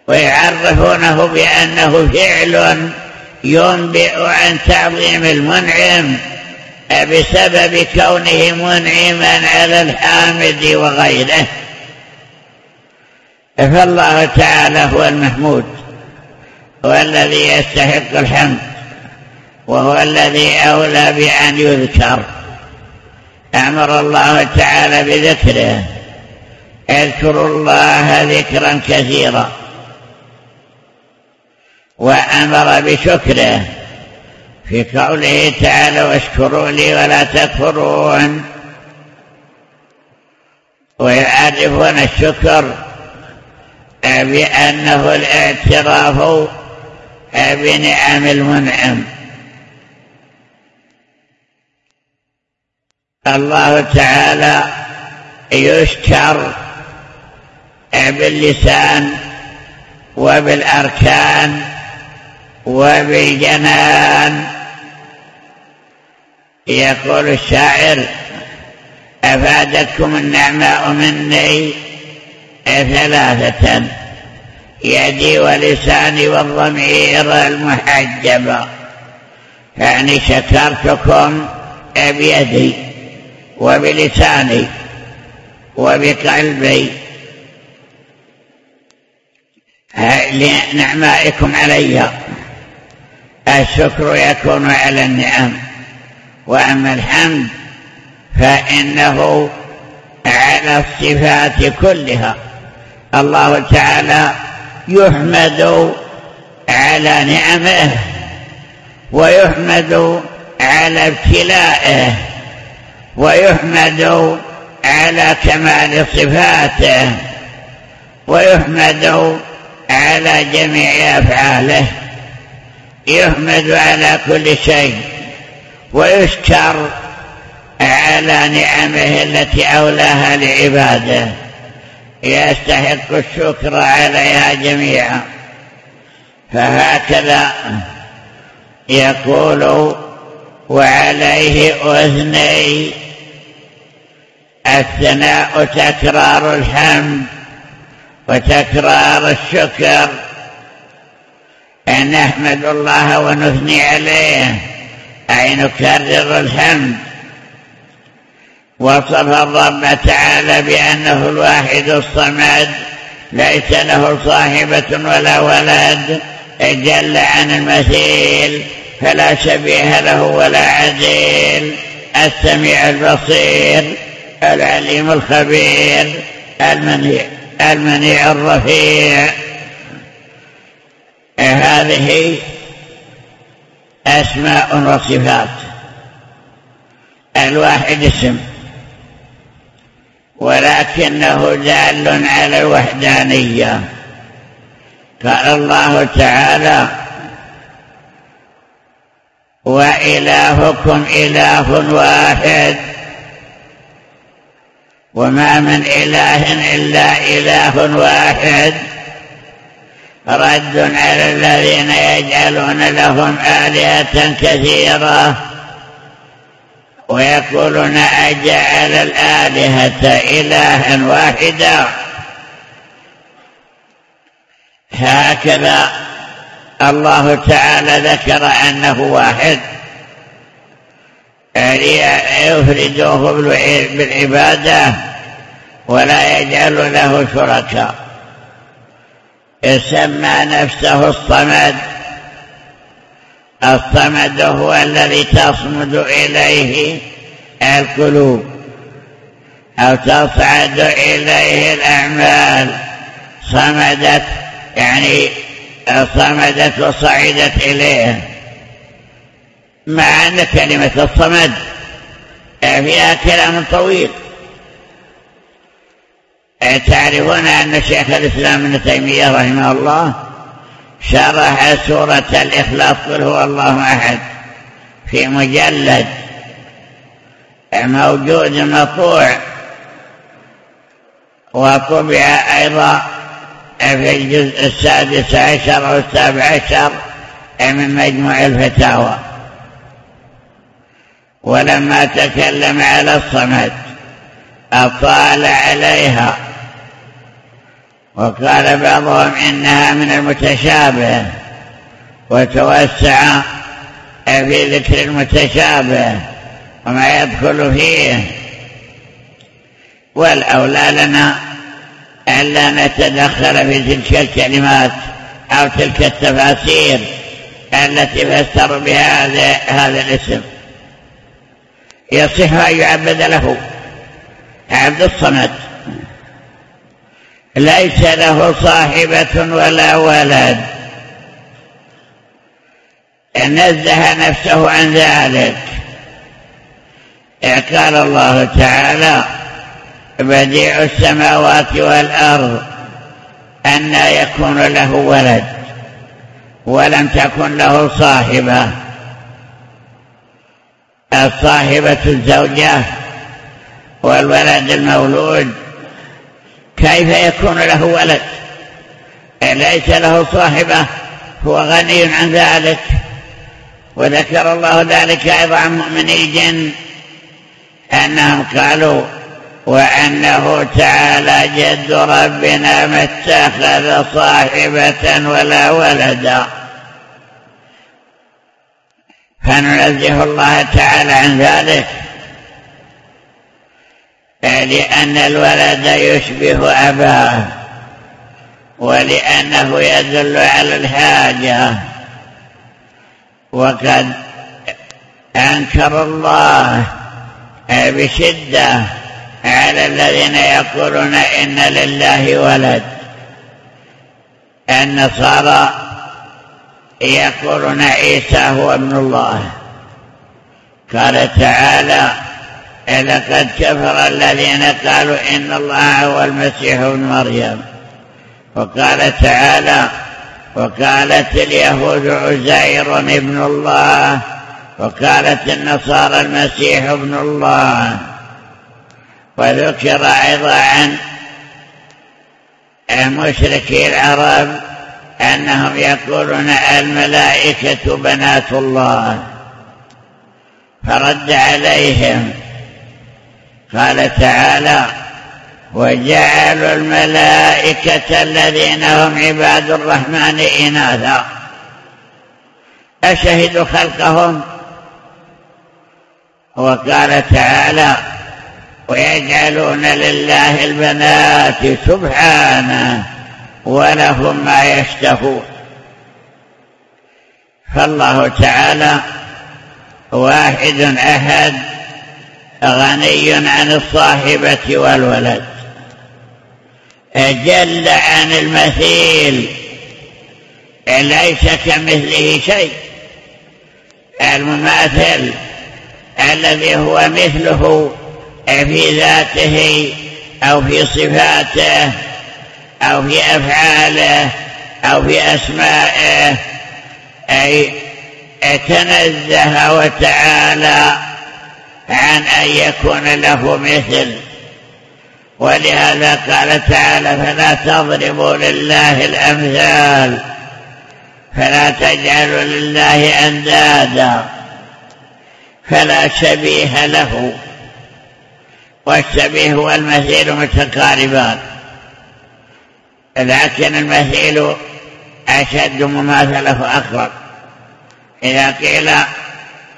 ويعرفونه بأنه فعل ينبئ عن تعظيم المنعم بسبب كونه منعما على الحامد وغيره. فالله تعالى هو المحمود والذي يستحق الحمد وهو الذي أولى بأن يذكر. أمر الله تعالى بذكره أذكروا الله ذكرا كثيرا وأمر بشكره. في قوله تعالى واشكروا لي ولا تكفرون ويعرفون الشكر بأنه الاعتراف بنعم المنعم. الله تعالى يشكر باللسان وبالأركان وبالجنان. يقول الشاعر أفادتكم النعماء مني؟ ثلاثة. يدي ولساني والضمير المحجب. يعني شكرتكم بيدي وبلساني وبقلبي. لنعمائكم علي. الشكر يكون على النعم. وأما الحمد فإنه على الصفات كلها. الله تعالى يحمد على نعمه ويحمد على ابتلائه ويحمد على كمال صفاته ويحمد على جميع أفعاله. يحمد على كل شيء ويشكر على نعمه التي أولاها لعباده. يستحق الشكر عليها جميعا. فهكذا يقول وعليه أذني. الثناء تكرار الحمد وتكرار الشكر. أن نحمد الله ونثني عليه. أي نكرر الحمد وصف الرب تعالى بأنه الواحد الصمد ليس له صاحبة ولا ولد جل عن المثيل فلا شبيه له ولا عديل السميع البصير العليم الخبير المنيع المنيع الرفيع. هذه أسماء وصفات. الواحد اسم. ولكنه دال على الوحدانية. قال الله تعالى وإلهكم إله واحد وما من إله إلا إله واحد. رد على الذين يجعلون لهم آلهة كثيرة. ويقولون أجعل الآلهة إلها واحدا. هكذا الله تعالى ذكر أنه واحد. يفردوه بالعبادة ولا يجعل له شركاء. سمى نفسه الصمد. الصمد هو الذي تصمد إليه القلوب أو تصعد إليه الأعمال. صمدت يعني صمدت وصعدت إليه. مع أن كلمة الصمد فيها كلام طويل. تعرفون أن شيخ الإسلام ابن تيمية رحمه الله شرح سورة الإخلاص قل هو الله أحد في مجلد موجود مطوع وطبع أيضا في الجزء السادس عشر أو السابع عشر من مجموع الفتاوى. ولما تكلم على الصمد أطال عليها وقال بعضهم إنها من المتشابه وتوسع في ذكر المتشابه وما يدخل فيه. والأولى لنا ألا نتدخل في تلك الكلمات أو تلك التفاسير التي فسر بها هذا الاسم. يصح أن يعبد له عبد الصمد. ليس له صاحبة ولا ولد. نزه نفسه عن ذلك. قال الله تعالى بديع السماوات والأرض أن يكون له ولد ولم تكن له صاحبة. الصاحبة الزوجة والولد المولود. كيف يكون له ولد؟ ليس له صاحبة؟ هو غني عن ذلك. وذكر الله ذلك أيضا عن مؤمني الجن أنهم قالوا وأنه تعالى جد ربنا ما اتخذ صاحبة ولا ولدا. فننزه الله تعالى عن ذلك. لأن الولد يشبه أباه ولأنه يدل على الحاجة. وقد أنكر الله بشدة على الذين يقولون إن لله ولد. النصارى يقولون عيسى هو ابن الله. قال تعالى لقد كفر الذين قالوا إن الله هو المسيح ابن مريم. وقال تعالى وقالت اليهود عزير ابن الله وقالت النصارى المسيح ابن الله. وذكر أيضا عن مشركي العرب أنهم يقولون الملائكة بنات الله. فرد عليهم قال تعالى وجعلوا الملائكة الذين هم عباد الرحمن إناثا. أشهدوا خلقهم؟ وقال تعالى ويجعلون لله البنات سبحانه ولهم ما يشتهون. فالله تعالى واحد أحد غني عن الصاحبة والولد. جل عن المثيل. ليس كمثله شيء. المماثل الذي هو مثله في ذاته أو في صفاته أو في أفعاله أو في أسمائه. أي تنزه وتعالى. عن أن يكون له مثل. ولهذا قال تعالى فلا تضربوا لله الأمثال فلا تجعلوا لله أندادا فلا شبيه له. والشبيه والمثيل متقاربان. لكن المثيل أشد مماثلة وأقرب. إذا قيل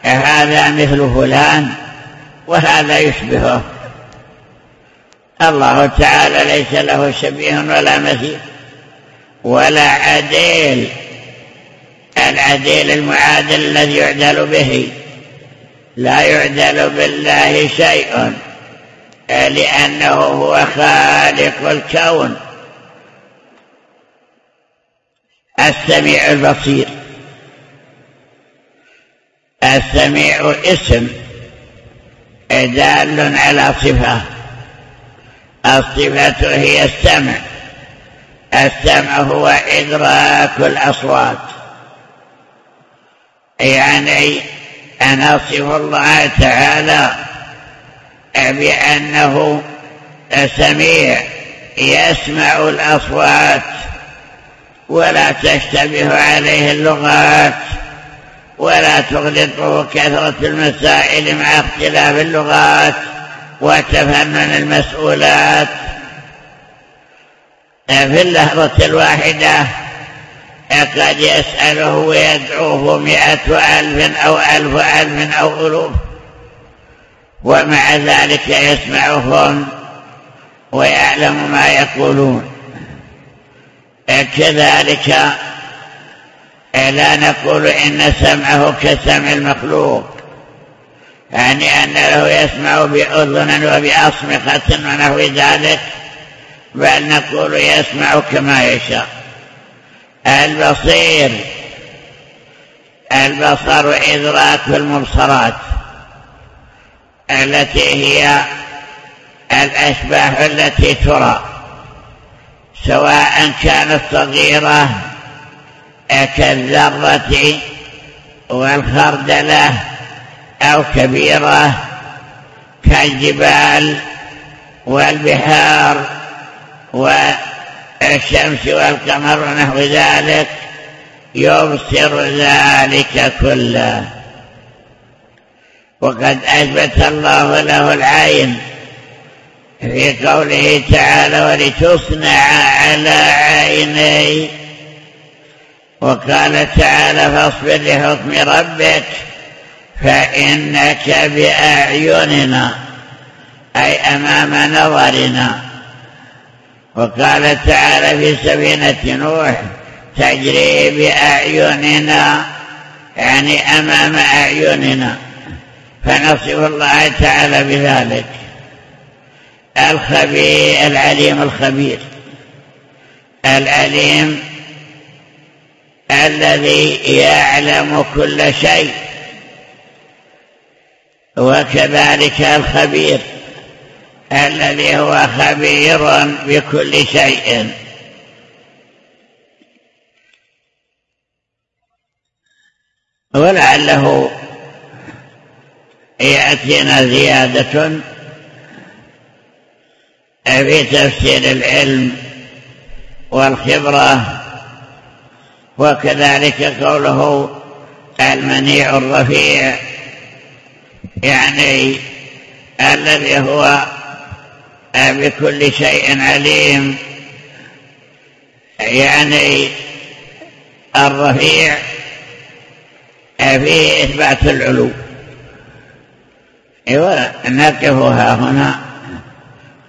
هذا مثل فلان؟ وهذا يشبهه الله تعالى ليس له شبيه ولا مثيل ولا عديل. العديل المعادل الذي يعدل به. لا يعدل بالله شيء لأنه هو خالق الكون. السميع البصير. السميع اسم دال على صفة. الصفة هي السمع. السمع هو إدراك الأصوات. يعني أنا أصف الله تعالى بأنه سميع يسمع الأصوات ولا تشتبه عليه اللغات. ولا تغلطه كثرة المسائل مع اختلاف اللغات وتفنن المسؤولات. في اللحظة الواحدة قد يسأله ويدعوه مئة ألف أو ألف ألف أو ألوف ومع ذلك يسمعهم ويعلم ما يقولون. كذلك لا نقول إن سمعه كسمع المخلوق. يعني أن له يسمع بأذن وبأصمخة ونحو ذلك بل نقول يسمع كما يشاء. البصير البصر إدراك المبصرات التي هي الأشباح التي ترى سواء كانت صغيرة كالذرة والخردلة أو كبيرة كالجبال والبحار والشمس والقمر ونحو ذلك يبصر ذلك كله. وقد أثبت الله له العين في قوله تعالى ولتصنع على عيني وقال تعالى فاصبر لحكم ربك فإنك بأعيننا أي أمام نظرنا. وقال تعالى في سفينة نوح تجري بأعيننا يعني أمام أعيننا. فنصف الله تعالى بذلك. الخبير العليم الخبير. العليم الذي يعلم كل شيء وكذلك الخبير الذي هو خبير بكل شيء. ولعله يأتينا زيادة في تفسير العلم والخبرة وكذلك قوله المنيع الرفيع يعني الذي هو بكل شيء عليم يعني الرفيع في إثبات العلو. نقفها هنا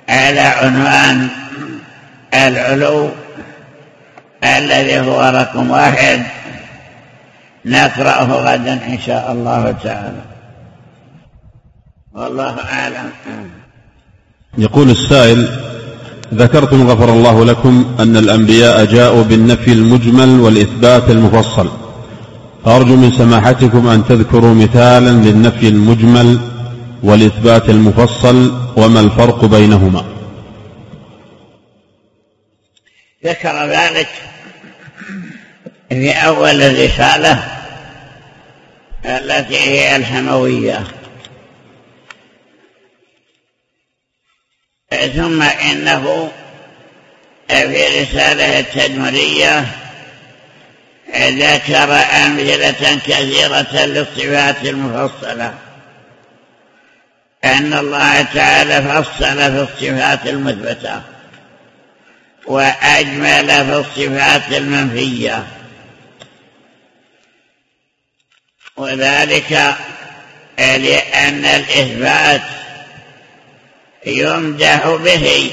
على عنوان العلو الذي هو رقم واحد. نقرأه غدا إن شاء الله تعالى. والله أعلم. يقول السائل ذكرتم غفر الله لكم أن الأنبياء جاءوا بالنفي المجمل والإثبات المفصل. فأرجو من سماحتكم أن تذكروا مثالا للنفي المجمل والإثبات المفصل وما الفرق بينهما. ذكر ذلك في أول الرسالة التي هي الحموية. ثم إنه في رسالة التدمرية ذكر أمثلة كثيرة للصفات المفصلة. أن الله تعالى فصل في الصفات المثبتة. وأجمل في الصفات المنفية. وذلك لأن الإثبات يمدح به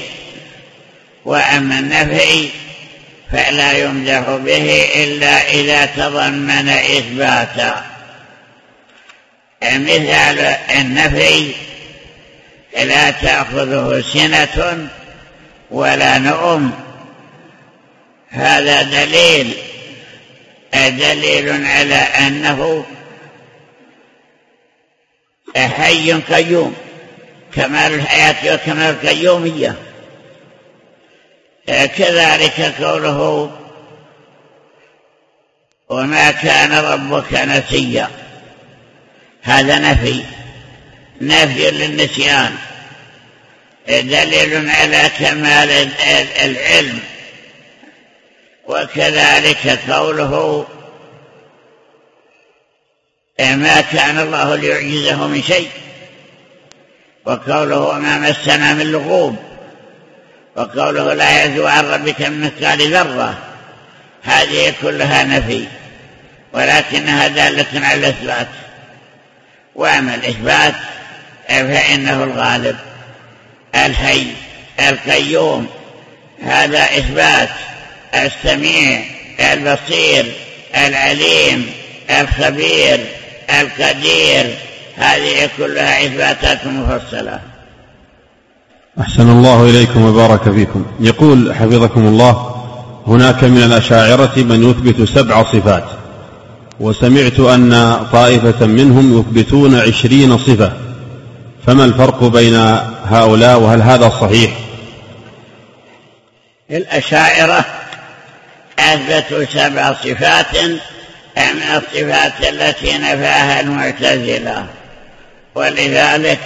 وأما النفي فلا يمدح به إلا إذا تضمن إثباتا. مثال النفي لا تأخذه سنة ولا نوم هذا دليل. دليل على أنه حي قيوم. كمال الحياة وكمال القيومية. كذلك قوله وما كان ربك نسيا. هذا نفي. نفي للنسيان. دليل على كمال العلم. وكذلك قوله ما كان الله ليعجزه من شيء. وقوله ما مسنا من لغوب. وقوله لا يزو عن ربك من مثقال ذرة. هذه كلها نفي. ولكنها دالة على الإثبات. وأما الإثبات فإنه الغالب. الحي القيوم. هذا إثبات السميع البصير العليم الخبير القدير. هذه كلها إثباتات مفصلة. أحسن الله إليكم وبارك فيكم. يقول حفظكم الله هناك من الأشاعرة من يثبت سبع صفات وسمعت أن طائفة منهم يثبتون عشرين صفة فما الفرق بين هؤلاء وهل هذا صحيح؟ الأشاعرة أثبتوا سبع صفات من الصفات التي نفاها المعتزلة. ولذلك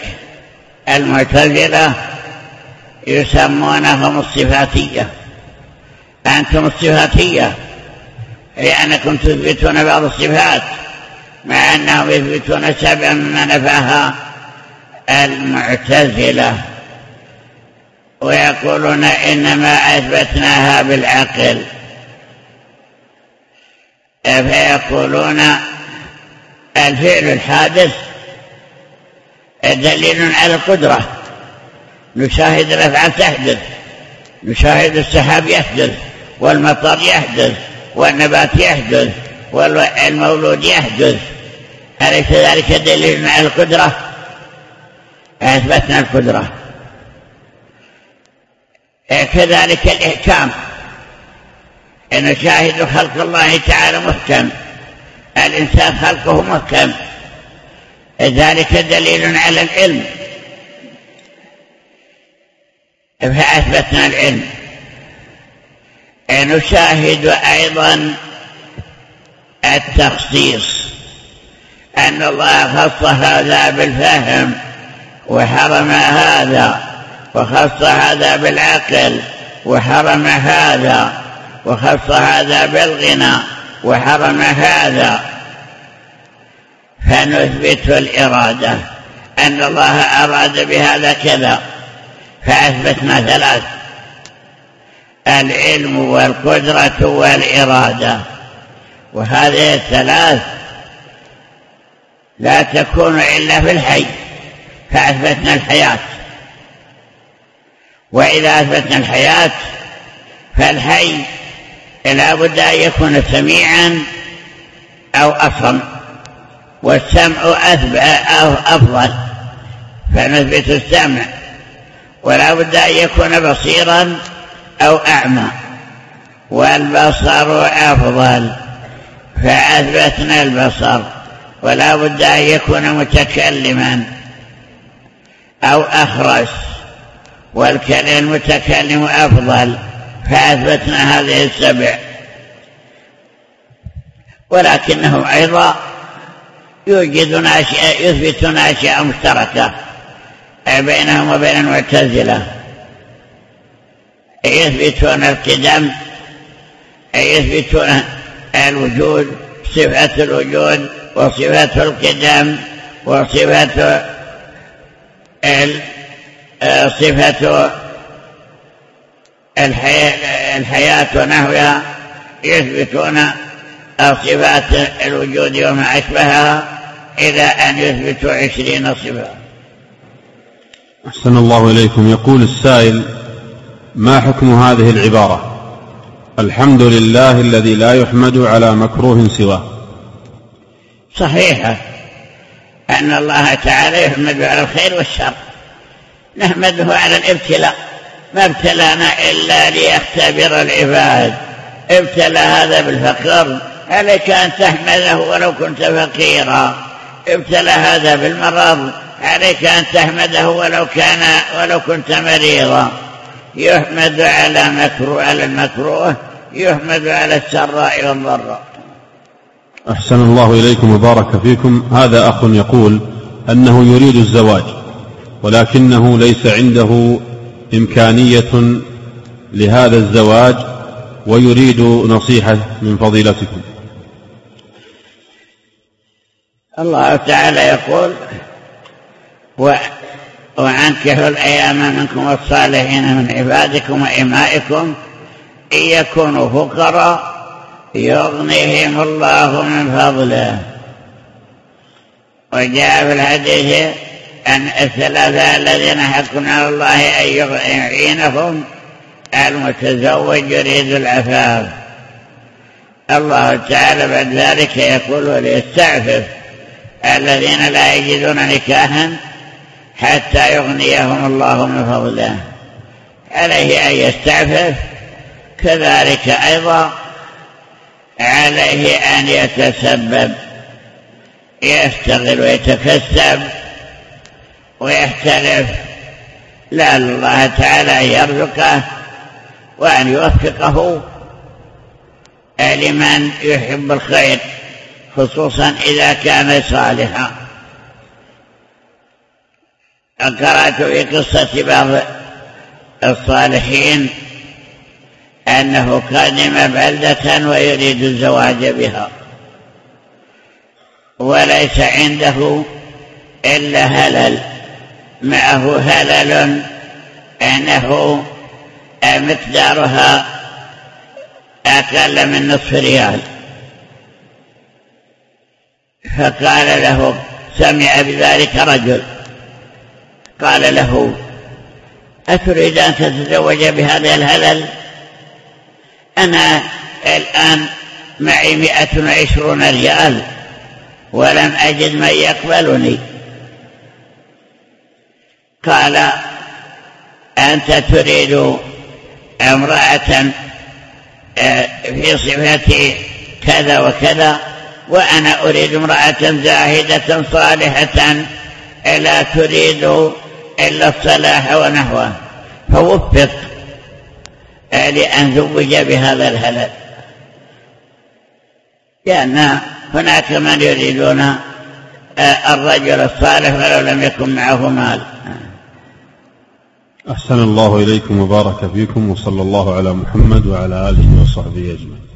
المعتزلة يسمونهم الصفاتية. أنتم الصفاتية لأنكم تثبتون بعض الصفات مع أنهم يثبتون سبع مما نفاها المعتزلة ويقولون إنما أثبتناها بالعقل. فيقولون الفعل الحادث دليل على القدرة. نشاهد الأفعال تحدث نشاهد السحاب يحدث والمطر يحدث والنبات يحدث والمولود يحدث. أليس ذلك دليل على القدرة؟ أثبتنا القدرة. كذلك الإحكام. نشاهد خلق الله تعالى محكم الإنسان خلقه محكم. ذلك دليل على العلم. فأثبتنا العلم. نشاهد أيضا التخصيص. أن الله خص هذا بالفهم. وحرم هذا وخص هذا بالعقل وحرم هذا وخص هذا بالغنى وحرم هذا. فنثبت الإرادة أن الله أراد بهذا كذا. فأثبتنا ثلاث العلم والقدرة والإرادة. وهذه الثلاث لا تكون إلا في الحي. فأثبتنا الحياة. وإذا أثبتنا الحياة فالحي لا بد أن يكون سميعا أو أصم والسمع أو أفضل فنثبت السمع. ولا بد أن يكون بصيرا أو أعمى والبصر أفضل فأثبتنا البصر. ولا بد أن يكون متكلما أو أخرس والكلم المتكلم أفضل فأثبتنا هذه السبع. ولكنه أيضا يوجدون أشياء يثبتون أشياء مشتركة بينهم وبين المعتزلة. يثبتون القدم يثبتون الوجود صفة الوجود وصفة القدم وصفة صفة الحياة ونحوها يثبتون صفات الوجود وما أشبهها إلى أن يثبتوا عشرين صفة. أحسن الله إليكم. يقول السائل ما حكم هذه العبارة؟ الحمد لله الذي لا يحمد على مكروه سواه. صحيحة. أن الله تعالى يحمد على الخير والشر. نحمده على الابتلاء. ما ابتلانا إلا ليختبر العباد. ابتلى هذا بالفقر عليك أن تحمده ولو كنت فقيرا. ابتلى هذا بالمرض. عليك أن تحمده ولو كان ولو كنت مريضا. يحمد على مكروه على المكروه. يحمد على السراء والضراء. أحسن الله إليكم وبارك فيكم. هذا أخ يقول أنه يريد الزواج ولكنه ليس عنده إمكانية لهذا الزواج ويريد نصيحة من فضيلتكم. الله تعالى يقول وأنكحوا الأيام منكم والصالحين من عبادكم وإمائكم إن يكونوا فقراء يغنيهم الله من فضله. وجاء في الحديث أن الثلاثة الذين حقنا على الله أن يعينهم المتزوج يريد العفاف. الله تعالى بعد ذلك يقول وليستعفف الذين لا يجدون نكاحا حتى يغنيهم الله من فضله. عليه أن يستعفف. كذلك أيضا عليه أن يتسبب يشتغل ويتكسب ويحترف لعل الله تعالى يرزقه وأن يوفقه لمن يحب الخير خصوصا إذا كان صالحا. قرأت في قصة بعض الصالحين أنه قدم بلدة ويريد الزواج بها. وليس عنده إلا هلل. معه هلل أنه مقدارها أقل من نصف ريال. فقال له سمع بذلك رجل. قال له أتريد أن تتزوج بهذا الهلل؟ أنا الآن معي مئة وعشرون ريال ولم أجد من يقبلني. قال أنت تريد امرأة آه، في صفة كذا وكذا وأنا أريد امرأة زاهدة صالحة لا تريد إلا الصلاح ونحوه. فوفق. لأن زوج بهذا الهلل. لأن هناك من يريدون آه، الرجل الصالح ولو لم يكن معه مال. أحسن الله إليكم وبارك فيكم وصلى الله على محمد وعلى آله وصحبه أجمعين.